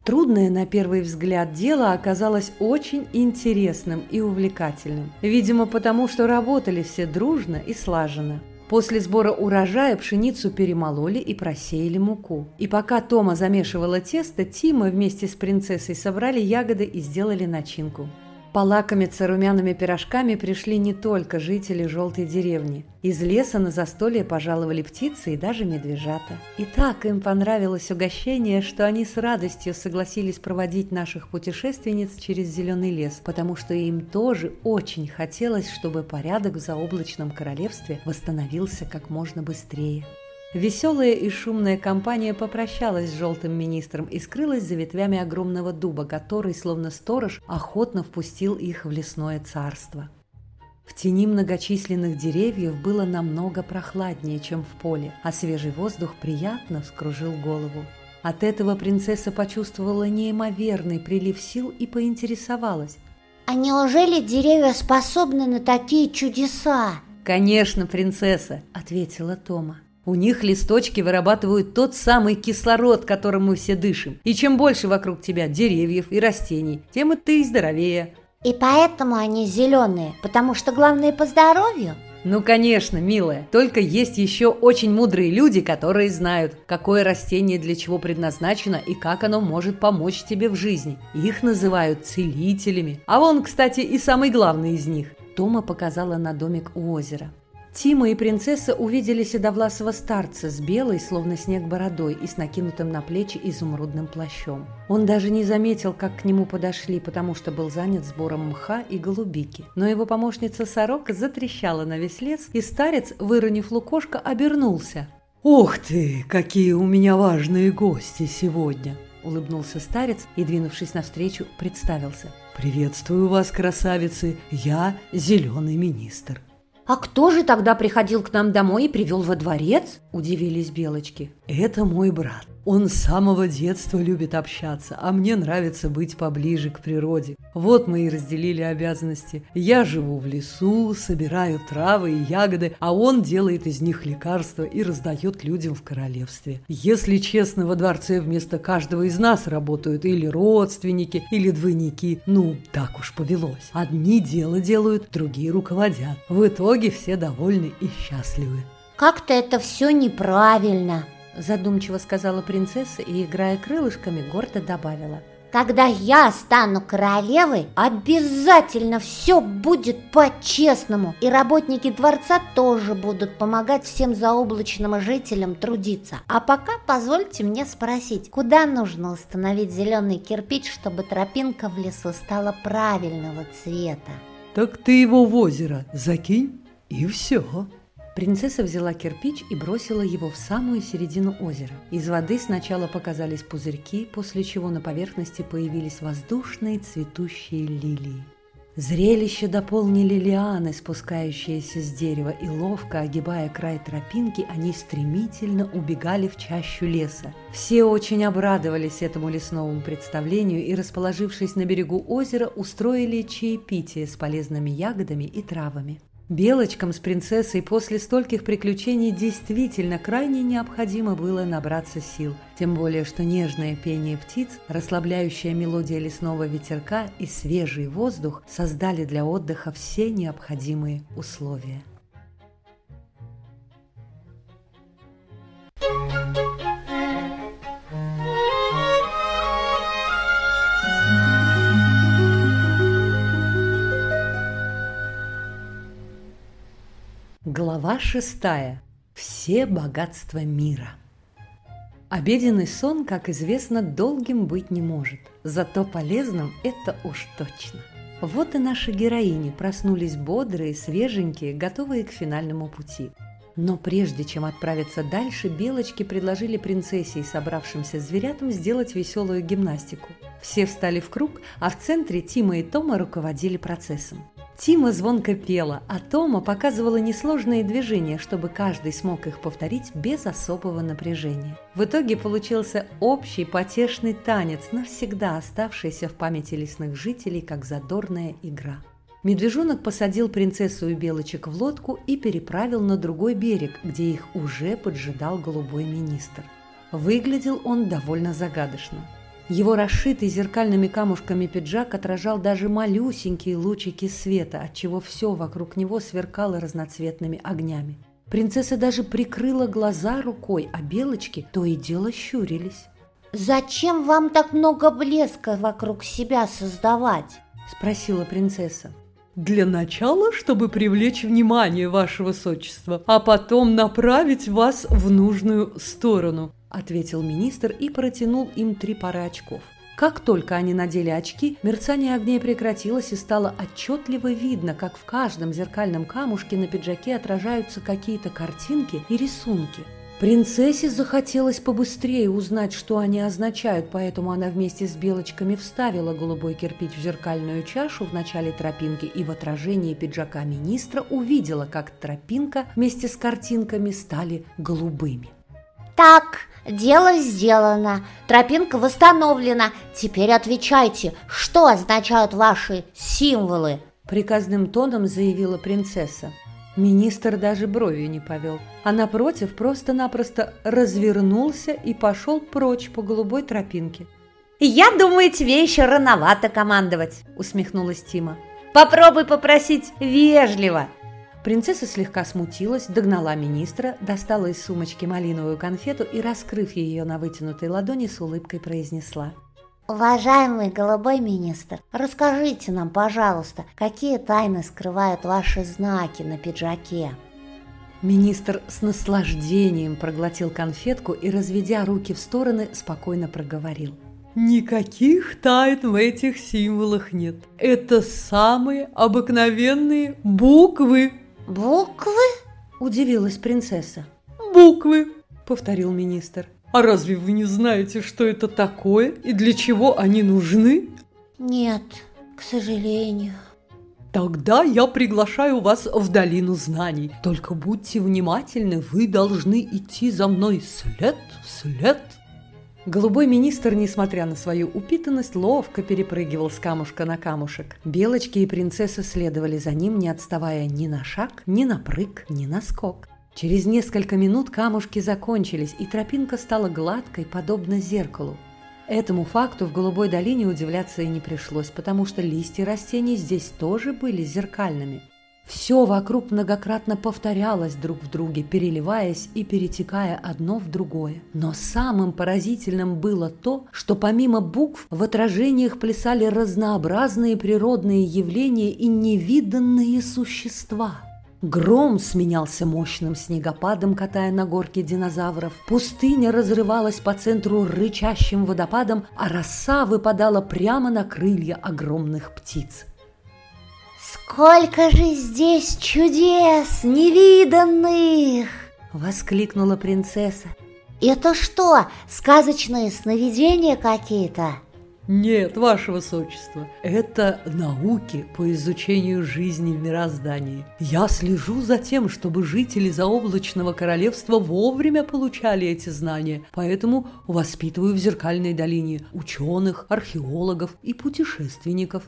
Трудное на первый взгляд дело оказалось очень интересным и увлекательным. Видимо, потому что работали все дружно и слаженно. После сбора урожая пшеницу перемололи и просеяли муку. И пока Тома замешивала тесто, Тима вместе с принцессой собрали ягоды и сделали начинку. Полакомиться румяными пирожками пришли не только жители желтой деревни. Из леса на застолье пожаловали птицы и даже медвежата. И так им понравилось угощение, что они с радостью согласились проводить наших путешественниц через зеленый лес, потому что им тоже очень хотелось, чтобы порядок в заоблачном королевстве восстановился как можно быстрее. Веселая и шумная компания попрощалась с желтым министром и скрылась за ветвями огромного дуба, который, словно сторож, охотно впустил их в лесное царство. В тени многочисленных деревьев было намного прохладнее, чем в поле, а свежий воздух приятно вскружил голову. От этого принцесса почувствовала неимоверный прилив сил и поинтересовалась. «А неужели деревья способны на такие чудеса?» «Конечно, принцесса», — ответила Тома. У них листочки вырабатывают тот самый кислород, которым мы все дышим. И чем больше вокруг тебя деревьев и растений, тем и ты здоровее. И поэтому они зеленые, потому что главное по здоровью? Ну, конечно, милая. Только есть еще очень мудрые люди, которые знают, какое растение для чего предназначено и как оно может помочь тебе в жизни. Их называют целителями. А вон, кстати, и самый главный из них. Тома показала на домик у озера. Тима и принцесса увидели седовласого старца с белой, словно снег, бородой и с накинутым на плечи изумрудным плащом. Он даже не заметил, как к нему подошли, потому что был занят сбором мха и голубики. Но его помощница Сорока затрещала на весь лес, и старец, выронив лукошко, обернулся. «Ух ты, какие у меня важные гости сегодня!» Улыбнулся старец и, двинувшись навстречу, представился. «Приветствую вас, красавицы! Я зеленый министр!» «А кто же тогда приходил к нам домой и привел во дворец?» – удивились белочки. «Это мой брат. Он с самого детства любит общаться, а мне нравится быть поближе к природе. Вот мы и разделили обязанности. Я живу в лесу, собираю травы и ягоды, а он делает из них лекарства и раздает людям в королевстве. Если честно, во дворце вместо каждого из нас работают или родственники, или двойники. Ну, так уж повелось. Одни дело делают, другие руководят. В итоге все довольны и счастливы. Как-то это все неправильно, задумчиво сказала принцесса и, играя крылышками, гордо добавила. Когда я стану королевой, обязательно все будет по-честному, и работники дворца тоже будут помогать всем заоблачным жителям трудиться. А пока позвольте мне спросить, куда нужно установить зеленый кирпич, чтобы тропинка в лесу стала правильного цвета? Так ты его в озеро закинь, и все. Принцесса взяла кирпич и бросила его в самую середину озера. Из воды сначала показались пузырьки, после чего на поверхности появились воздушные цветущие лилии. Зрелище дополнили лианы, спускающиеся с дерева, и ловко огибая край тропинки, они стремительно убегали в чащу леса. Все очень обрадовались этому лесному представлению и, расположившись на берегу озера, устроили чаепитие с полезными ягодами и травами. Белочкам с принцессой после стольких приключений действительно крайне необходимо было набраться сил, тем более что нежное пение птиц, расслабляющая мелодия лесного ветерка и свежий воздух создали для отдыха все необходимые условия. Шестая. Все богатства мира. Обеденный сон, как известно, долгим быть не может, зато полезным это уж точно. Вот и наши героини проснулись бодрые, свеженькие, готовые к финальному пути. Но прежде чем отправиться дальше, белочки предложили принцессе и собравшимся зверятам сделать веселую гимнастику. Все встали в круг, а в центре Тима и Тома руководили процессом. Тима звонко пела, а Тома показывала несложные движения, чтобы каждый смог их повторить без особого напряжения. В итоге получился общий потешный танец, навсегда оставшийся в памяти лесных жителей как задорная игра. Медвежонок посадил принцессу и белочек в лодку и переправил на другой берег, где их уже поджидал голубой министр. Выглядел он довольно загадочно. Его расшитый зеркальными камушками пиджак отражал даже малюсенькие лучики света, отчего все вокруг него сверкало разноцветными огнями. Принцесса даже прикрыла глаза рукой, а белочки то и дело щурились. «Зачем вам так много блеска вокруг себя создавать?» – спросила принцесса. «Для начала, чтобы привлечь внимание вашего высочества, а потом направить вас в нужную сторону», – ответил министр и протянул им три пары очков. Как только они надели очки, мерцание огней прекратилось и стало отчетливо видно, как в каждом зеркальном камушке на пиджаке отражаются какие-то картинки и рисунки. Принцессе захотелось побыстрее узнать, что они означают, поэтому она вместе с белочками вставила голубой кирпич в зеркальную чашу в начале тропинки и в отражении пиджака министра увидела, как тропинка вместе с картинками стали голубыми. «Так, дело сделано, тропинка восстановлена. Теперь отвечайте, что означают ваши символы?» Приказным тоном заявила принцесса. Министр даже бровью не повел, а напротив просто-напросто развернулся и пошел прочь по голубой тропинке. «Я думаю, тебе еще рановато командовать», — усмехнулась Тима. «Попробуй попросить вежливо». Принцесса слегка смутилась, догнала министра, достала из сумочки малиновую конфету и, раскрыв ее на вытянутой ладони, с улыбкой произнесла. Уважаемый голубой министр, расскажите нам, пожалуйста, какие тайны скрывают ваши знаки на пиджаке? Министр с наслаждением проглотил конфетку и, разведя руки в стороны, спокойно проговорил. Никаких тайн в этих символах нет. Это самые обыкновенные буквы. «Буквы?» – удивилась принцесса. «Буквы», – повторил министр. «А разве вы не знаете, что это такое и для чего они нужны?» «Нет, к сожалению». Тогда я приглашаю вас в долину знаний. Только будьте внимательны, вы должны идти за мной след в след. Голубой министр, несмотря на свою упитанность, ловко перепрыгивал с камушка на камушек. Белочки и принцесса следовали за ним, не отставая ни на шаг, ни на прыг, ни на скок. Через несколько минут камушки закончились, и тропинка стала гладкой, подобно зеркалу. Этому факту в Голубой долине удивляться и не пришлось, потому что листья растений здесь тоже были зеркальными. Все вокруг многократно повторялось друг в друге, переливаясь и перетекая одно в другое. Но самым поразительным было то, что помимо букв в отражениях плясали разнообразные природные явления и невиданные существа. Гром сменялся мощным снегопадом, катая на горке динозавров. Пустыня разрывалась по центру рычащим водопадом, а роса выпадала прямо на крылья огромных птиц. «Сколько же здесь чудес невиданных!» — воскликнула принцесса. «Это что, сказочные сновидения какие-то?» Нет, ваше высочество, это науки по изучению жизни в мироздании. Я слежу за тем, чтобы жители заоблачного королевства вовремя получали эти знания, поэтому воспитываю в Зеркальной долине ученых, археологов и путешественников.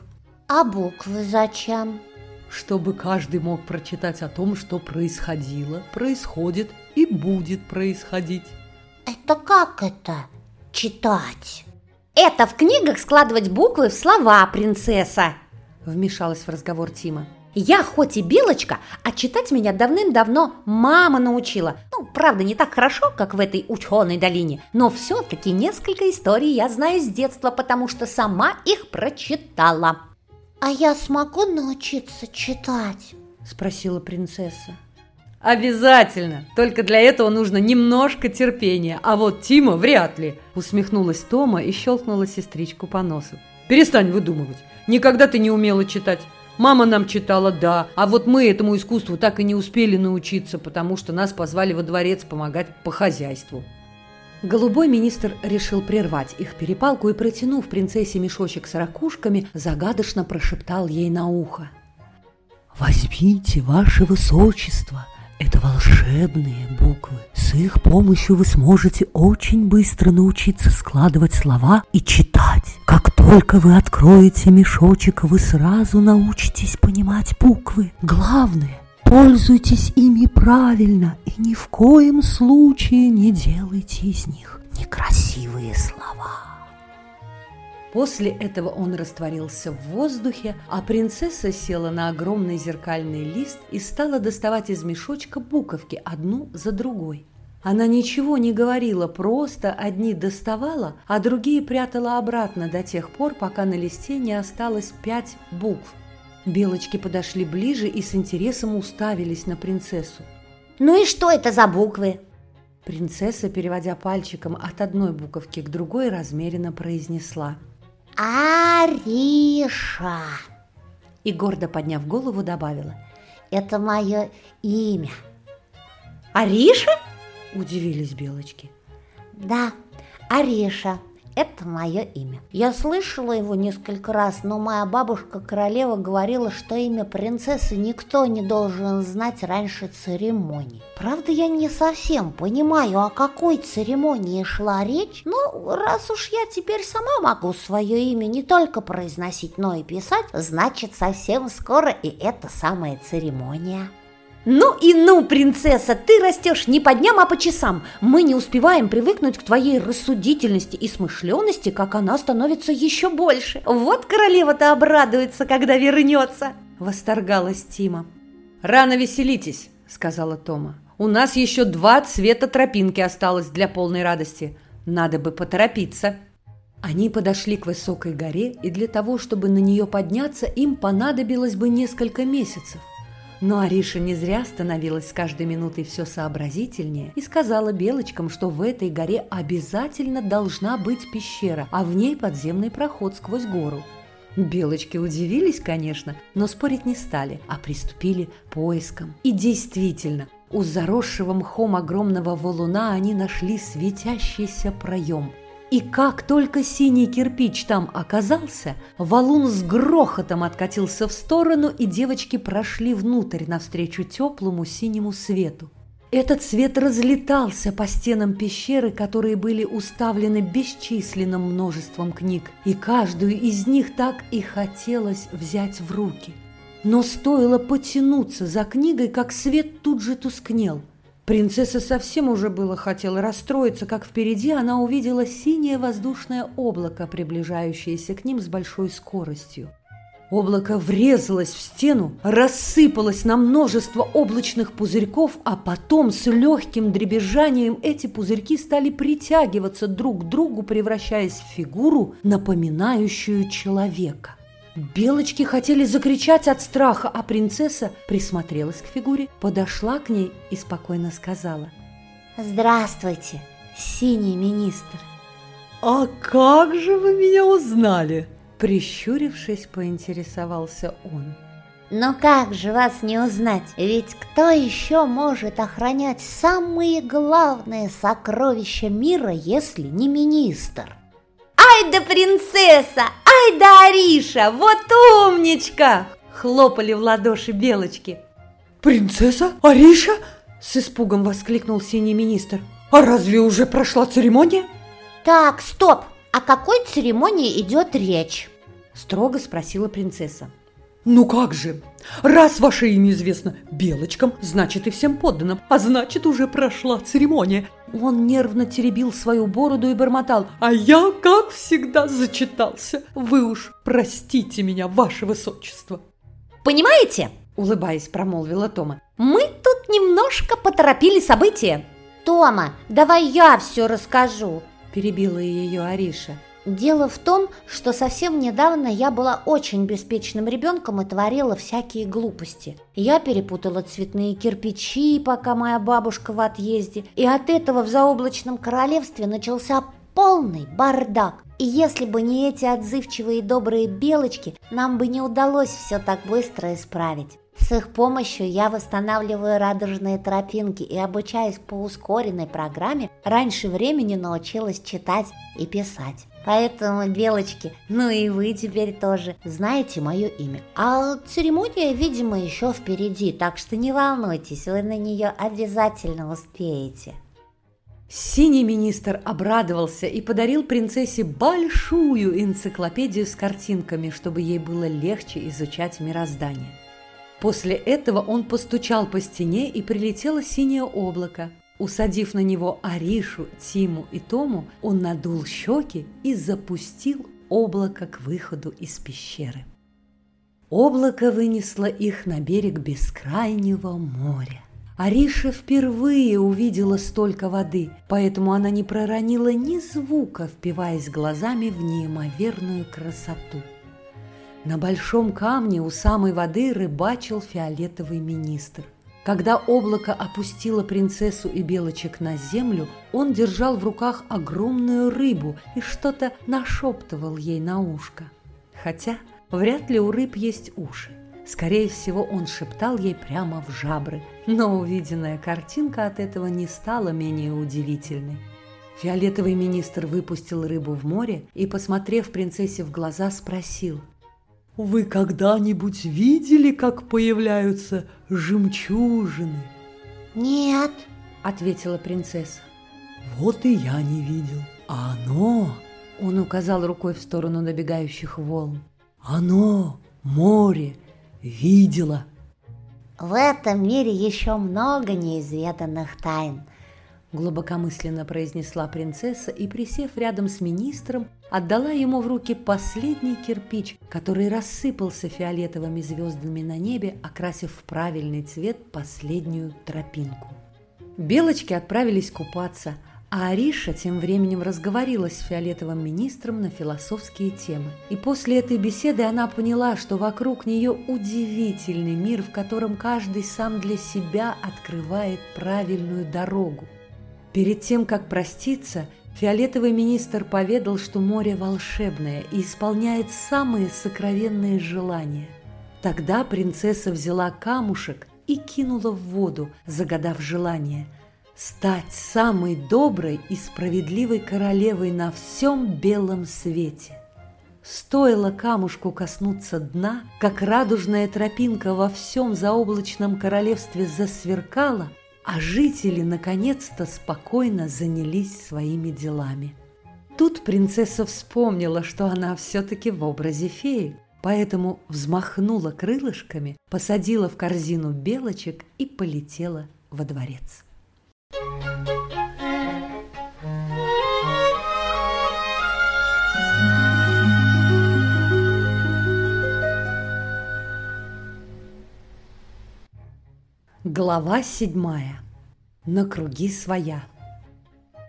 А буквы зачем? Чтобы каждый мог прочитать о том, что происходило, происходит и будет происходить. Это как это? Читать? Это в книгах складывать буквы в слова, принцесса, вмешалась в разговор Тима. Я хоть и белочка, а читать меня давным-давно мама научила. Ну, правда, не так хорошо, как в этой ученой долине, но все-таки несколько историй я знаю с детства, потому что сама их прочитала. «А я смогу научиться читать?» – спросила принцесса. «Обязательно! Только для этого нужно немножко терпения, а вот Тима вряд ли!» Усмехнулась Тома и щелкнула сестричку по носу. «Перестань выдумывать! Никогда ты не умела читать! Мама нам читала, да, а вот мы этому искусству так и не успели научиться, потому что нас позвали во дворец помогать по хозяйству!» Голубой министр решил прервать их перепалку и, протянув принцессе мешочек с ракушками, загадочно прошептал ей на ухо. «Возьмите, ваше высочество, Это волшебные буквы. С их помощью вы сможете очень быстро научиться складывать слова и читать. Как только вы откроете мешочек, вы сразу научитесь понимать буквы. Главное, пользуйтесь ими правильно и ни в коем случае не делайте из них некрасивые слова. После этого он растворился в воздухе, а принцесса села на огромный зеркальный лист и стала доставать из мешочка буковки одну за другой. Она ничего не говорила, просто одни доставала, а другие прятала обратно до тех пор, пока на листе не осталось пять букв. Белочки подошли ближе и с интересом уставились на принцессу. «Ну и что это за буквы?» Принцесса, переводя пальчиком от одной буковки к другой, размеренно произнесла – Ариша. И гордо подняв голову, добавила. Это мое имя. Ариша? Удивились белочки. Да, Ариша. Это мое имя. Я слышала его несколько раз, но моя бабушка-королева говорила, что имя принцессы никто не должен знать раньше церемонии. Правда, я не совсем понимаю, о какой церемонии шла речь, но раз уж я теперь сама могу свое имя не только произносить, но и писать, значит, совсем скоро и эта самая церемония. «Ну и ну, принцесса, ты растешь не по дням, а по часам. Мы не успеваем привыкнуть к твоей рассудительности и смышленности, как она становится еще больше. Вот королева-то обрадуется, когда вернется!» Восторгалась Тима. «Рано веселитесь», — сказала Тома. «У нас еще два цвета тропинки осталось для полной радости. Надо бы поторопиться». Они подошли к высокой горе, и для того, чтобы на нее подняться, им понадобилось бы несколько месяцев. Но Ариша не зря становилась с каждой минутой все сообразительнее и сказала белочкам, что в этой горе обязательно должна быть пещера, а в ней подземный проход сквозь гору. Белочки удивились, конечно, но спорить не стали, а приступили поискам. И действительно, у заросшего мхом огромного валуна они нашли светящийся проем – и как только синий кирпич там оказался, валун с грохотом откатился в сторону, и девочки прошли внутрь навстречу теплому синему свету. Этот свет разлетался по стенам пещеры, которые были уставлены бесчисленным множеством книг, и каждую из них так и хотелось взять в руки. Но стоило потянуться за книгой, как свет тут же тускнел – Принцесса совсем уже было хотела расстроиться, как впереди она увидела синее воздушное облако, приближающееся к ним с большой скоростью. Облако врезалось в стену, рассыпалось на множество облачных пузырьков, а потом с легким дребезжанием эти пузырьки стали притягиваться друг к другу, превращаясь в фигуру, напоминающую человека. Белочки хотели закричать от страха, а принцесса присмотрелась к фигуре, подошла к ней и спокойно сказала. «Здравствуйте, синий министр!» «А как же вы меня узнали?» Прищурившись, поинтересовался он. «Но как же вас не узнать? Ведь кто еще может охранять самые главные сокровища мира, если не министр?» «Ай да принцесса! Ай да Ариша! Вот умничка!» Хлопали в ладоши белочки. «Принцесса? Ариша?» С испугом воскликнул синий министр. «А разве уже прошла церемония?» «Так, стоп! О какой церемонии идет речь?» Строго спросила принцесса. «Ну как же! Раз ваше имя известно белочкам, значит и всем подданным, а значит уже прошла церемония!» Он нервно теребил свою бороду и бормотал. «А я, как всегда, зачитался! Вы уж простите меня, ваше высочество!» «Понимаете?» – улыбаясь, промолвила Тома. «Мы тут немножко поторопили события!» «Тома, давай я все расскажу!» – перебила ее Ариша. Дело в том, что совсем недавно я была очень беспечным ребенком и творила всякие глупости. Я перепутала цветные кирпичи, пока моя бабушка в отъезде, и от этого в заоблачном королевстве начался полный бардак. И если бы не эти отзывчивые добрые белочки, нам бы не удалось все так быстро исправить. С их помощью я восстанавливаю радужные тропинки и, обучаясь по ускоренной программе, раньше времени научилась читать и писать. Поэтому, белочки, ну и вы теперь тоже знаете мое имя. А церемония, видимо, еще впереди, так что не волнуйтесь, вы на нее обязательно успеете. Синий министр обрадовался и подарил принцессе большую энциклопедию с картинками, чтобы ей было легче изучать мироздание. После этого он постучал по стене, и прилетело синее облако. Усадив на него Аришу, Тиму и Тому, он надул щеки и запустил облако к выходу из пещеры. Облако вынесло их на берег бескрайнего моря. Ариша впервые увидела столько воды, поэтому она не проронила ни звука, впиваясь глазами в неимоверную красоту. На большом камне у самой воды рыбачил фиолетовый министр. Когда облако опустило принцессу и белочек на землю, он держал в руках огромную рыбу и что-то нашептывал ей на ушко. Хотя вряд ли у рыб есть уши. Скорее всего, он шептал ей прямо в жабры, но увиденная картинка от этого не стала менее удивительной. Фиолетовый министр выпустил рыбу в море и, посмотрев принцессе в глаза, спросил. «Вы когда-нибудь видели, как появляются жемчужины?» «Нет», — ответила принцесса. «Вот и я не видел. А оно...» — он указал рукой в сторону набегающих волн. «Оно, море, видела. В этом мире еще много неизведанных тайн, глубокомысленно произнесла принцесса и, присев рядом с министром, отдала ему в руки последний кирпич, который рассыпался фиолетовыми звездами на небе, окрасив в правильный цвет последнюю тропинку. Белочки отправились купаться, а Ариша тем временем разговорила с фиолетовым министром на философские темы. И после этой беседы она поняла, что вокруг нее удивительный мир, в котором каждый сам для себя открывает правильную дорогу. Перед тем, как проститься, фиолетовый министр поведал, что море волшебное и исполняет самые сокровенные желания. Тогда принцесса взяла камушек и кинула в воду, загадав желание – стать самой доброй и справедливой королевой на всем белом свете. Стоило камушку коснуться дна, как радужная тропинка во всем заоблачном королевстве засверкала, а жители наконец-то спокойно занялись своими делами. Тут принцесса вспомнила, что она все-таки в образе феи, поэтому взмахнула крылышками, посадила в корзину белочек и полетела во дворец. Глава седьмая. На круги своя.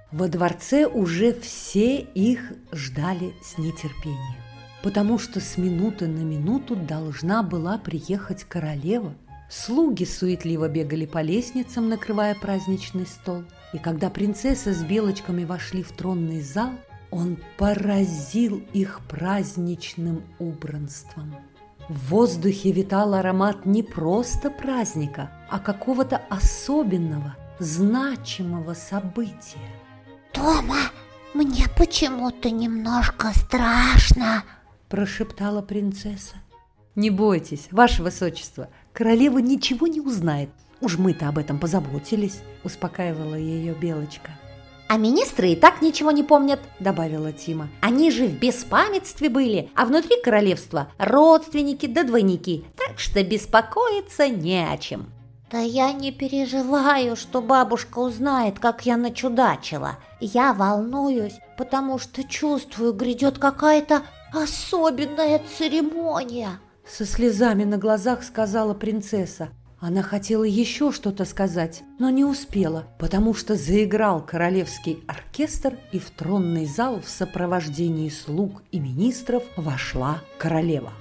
Во дворце уже все их ждали с нетерпением, потому что с минуты на минуту должна была приехать королева – Слуги суетливо бегали по лестницам, накрывая праздничный стол. И когда принцесса с белочками вошли в тронный зал, он поразил их праздничным убранством. В воздухе витал аромат не просто праздника, а какого-то особенного, значимого события. «Тома, мне почему-то немножко страшно», – прошептала принцесса. «Не бойтесь, ваше высочество, королева ничего не узнает. Уж мы-то об этом позаботились», – успокаивала ее Белочка. «А министры и так ничего не помнят», – добавила Тима. «Они же в беспамятстве были, а внутри королевства родственники да двойники, так что беспокоиться не о чем». «Да я не переживаю, что бабушка узнает, как я начудачила. Я волнуюсь, потому что чувствую, грядет какая-то особенная церемония». Со слезами на глазах сказала принцесса. Она хотела еще что-то сказать, но не успела, потому что заиграл королевский оркестр, и в тронный зал в сопровождении слуг и министров вошла королева.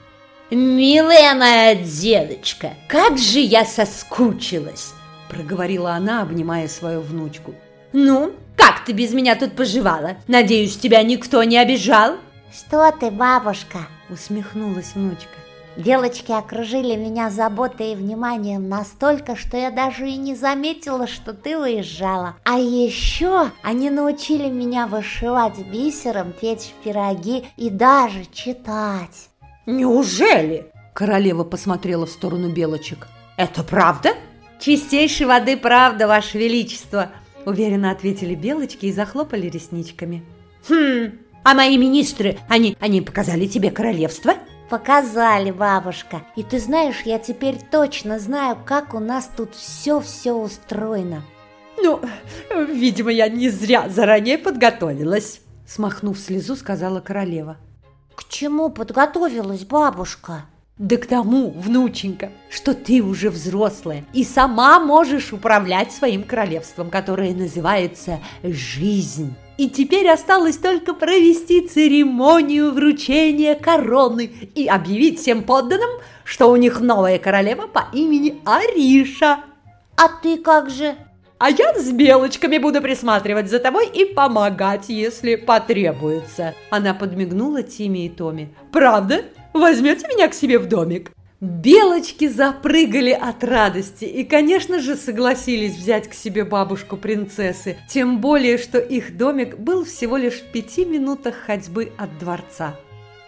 «Милая моя дедочка, как же я соскучилась!» проговорила она, обнимая свою внучку. «Ну, как ты без меня тут поживала? Надеюсь, тебя никто не обижал?» «Что ты, бабушка?» усмехнулась внучка. Белочки окружили меня заботой и вниманием настолько, что я даже и не заметила, что ты уезжала. А еще они научили меня вышивать бисером, печь пироги и даже читать. Неужели? Королева посмотрела в сторону белочек. Это правда? Чистейшей воды правда, Ваше Величество, уверенно ответили белочки и захлопали ресничками. Хм, а мои министры, они, они показали тебе королевство? Показали, бабушка. И ты знаешь, я теперь точно знаю, как у нас тут все-все устроено. Ну, видимо, я не зря заранее подготовилась. Смахнув слезу, сказала королева. К чему подготовилась бабушка? Да к тому, внученька, что ты уже взрослая и сама можешь управлять своим королевством, которое называется «жизнь». И теперь осталось только провести церемонию вручения короны и объявить всем подданным, что у них новая королева по имени Ариша. А ты как же? А я с белочками буду присматривать за тобой и помогать, если потребуется. Она подмигнула Тиме и Томе. Правда? Возьмете меня к себе в домик?» Белочки запрыгали от радости и, конечно же, согласились взять к себе бабушку принцессы, тем более, что их домик был всего лишь в пяти минутах ходьбы от дворца.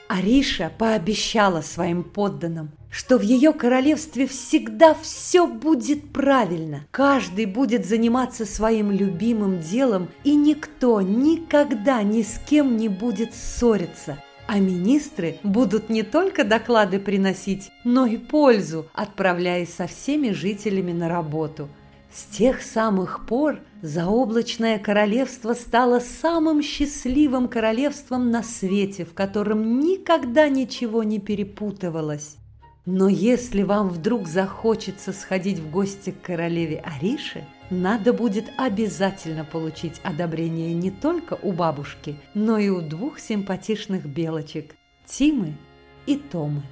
Ариша пообещала своим подданным, что в ее королевстве всегда все будет правильно. Каждый будет заниматься своим любимым делом, и никто никогда ни с кем не будет ссориться. А министры будут не только доклады приносить, но и пользу, отправляясь со всеми жителями на работу. С тех самых пор заоблачное королевство стало самым счастливым королевством на свете, в котором никогда ничего не перепутывалось. Но если вам вдруг захочется сходить в гости к королеве Арише, надо будет обязательно получить одобрение не только у бабушки, но и у двух симпатичных белочек – Тимы и Томы.